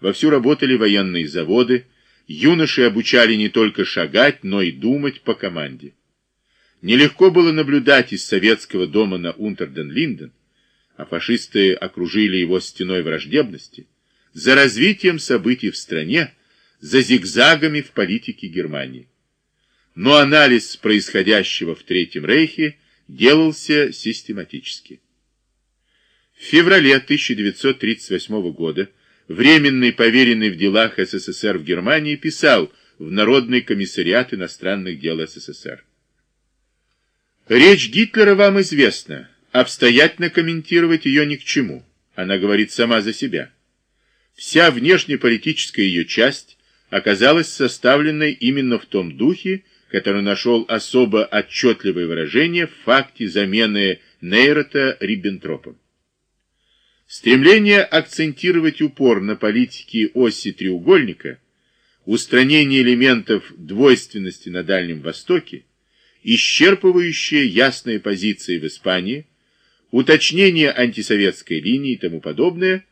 Вовсю работали военные заводы, юноши обучали не только шагать, но и думать по команде. Нелегко было наблюдать из советского дома на Унтерден-Линден, а фашисты окружили его стеной враждебности, за развитием событий в стране, за зигзагами в политике Германии. Но анализ происходящего в Третьем Рейхе делался систематически. В феврале 1938 года временный поверенный в делах СССР в Германии писал в Народный комиссариат иностранных дел СССР. Речь Гитлера вам известна, обстоятельно комментировать ее ни к чему, она говорит сама за себя. Вся внешнеполитическая ее часть оказалась составленной именно в том духе, который нашел особо отчетливое выражение в факте замены Нейрота Риббентропом. Стремление акцентировать упор на политике оси треугольника, устранение элементов двойственности на Дальнем Востоке, исчерпывающие ясные позиции в Испании, уточнение антисоветской линии и тому подобное,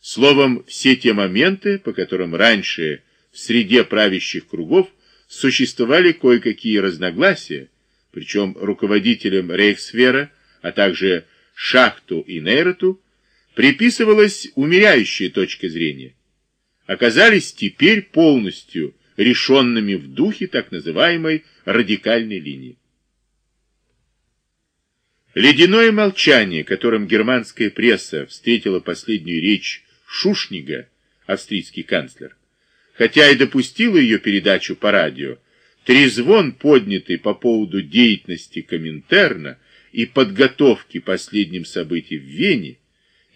словом, все те моменты, по которым раньше в среде правящих кругов существовали кое-какие разногласия, причем руководителям Рейхсфера, а также Шахту и Нейроту, приписывалась умеряющая точка зрения, оказались теперь полностью решенными в духе так называемой радикальной линии. Ледяное молчание, которым германская пресса встретила последнюю речь Шушнига, австрийский канцлер, хотя и допустила ее передачу по радио, трезвон, поднятый по поводу деятельности Коминтерна и подготовки последним событий в Вене,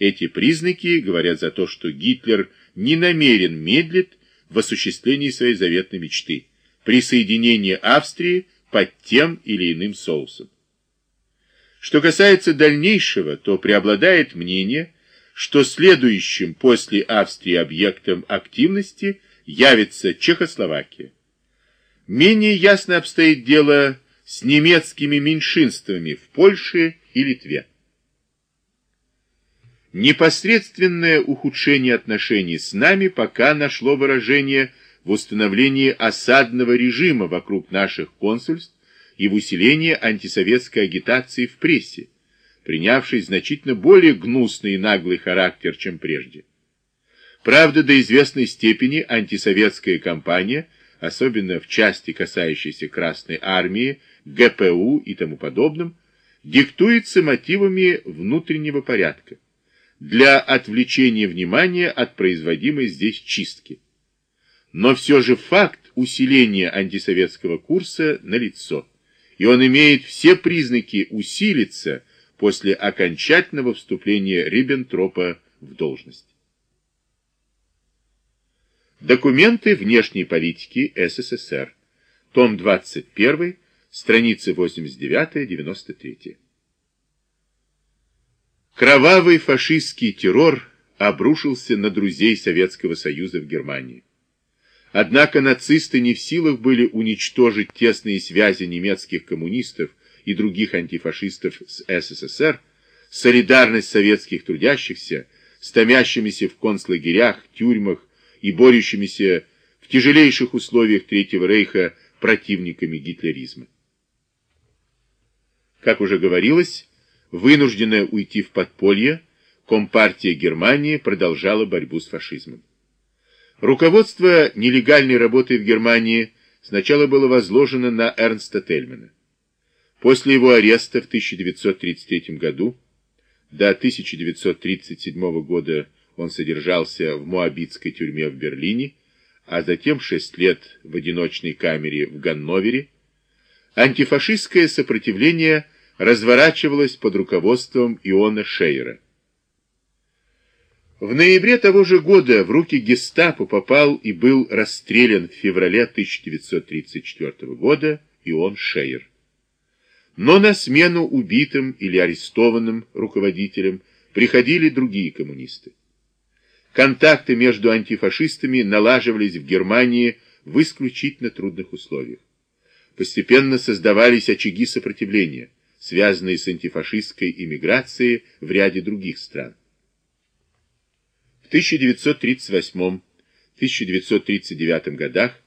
эти признаки говорят за то, что Гитлер не намерен медлить в осуществлении своей заветной мечты – присоединения Австрии под тем или иным соусом. Что касается дальнейшего, то преобладает мнение, что следующим после Австрии объектом активности явится Чехословакия. Менее ясно обстоит дело с немецкими меньшинствами в Польше и Литве. Непосредственное ухудшение отношений с нами пока нашло выражение в установлении осадного режима вокруг наших консульств и в усилении антисоветской агитации в прессе, принявшей значительно более гнусный и наглый характер, чем прежде. Правда, до известной степени антисоветская кампания, особенно в части, касающейся Красной Армии, ГПУ и тому подобным, диктуется мотивами внутреннего порядка для отвлечения внимания от производимой здесь чистки. Но все же факт усиления антисоветского курса налицо, и он имеет все признаки усилиться после окончательного вступления Риббентропа в должность. Документы внешней политики СССР. Том 21, страницы 89-93. Кровавый фашистский террор обрушился на друзей Советского Союза в Германии. Однако нацисты не в силах были уничтожить тесные связи немецких коммунистов и других антифашистов с СССР, солидарность советских трудящихся, стомящимися в концлагерях, тюрьмах и борющимися в тяжелейших условиях Третьего Рейха противниками гитлеризма. Как уже говорилось, Вынужденная уйти в подполье, Компартия Германии продолжала борьбу с фашизмом. Руководство нелегальной работой в Германии сначала было возложено на Эрнста Тельмана. После его ареста в 1933 году, до 1937 года он содержался в Моабитской тюрьме в Берлине, а затем 6 лет в одиночной камере в Ганновере, антифашистское сопротивление – разворачивалась под руководством Иона Шейера. В ноябре того же года в руки гестапо попал и был расстрелян в феврале 1934 года Ион Шейер. Но на смену убитым или арестованным руководителям приходили другие коммунисты. Контакты между антифашистами налаживались в Германии в исключительно трудных условиях. Постепенно создавались очаги сопротивления – связанные с антифашистской иммиграцией в ряде других стран. В 1938 1939 годах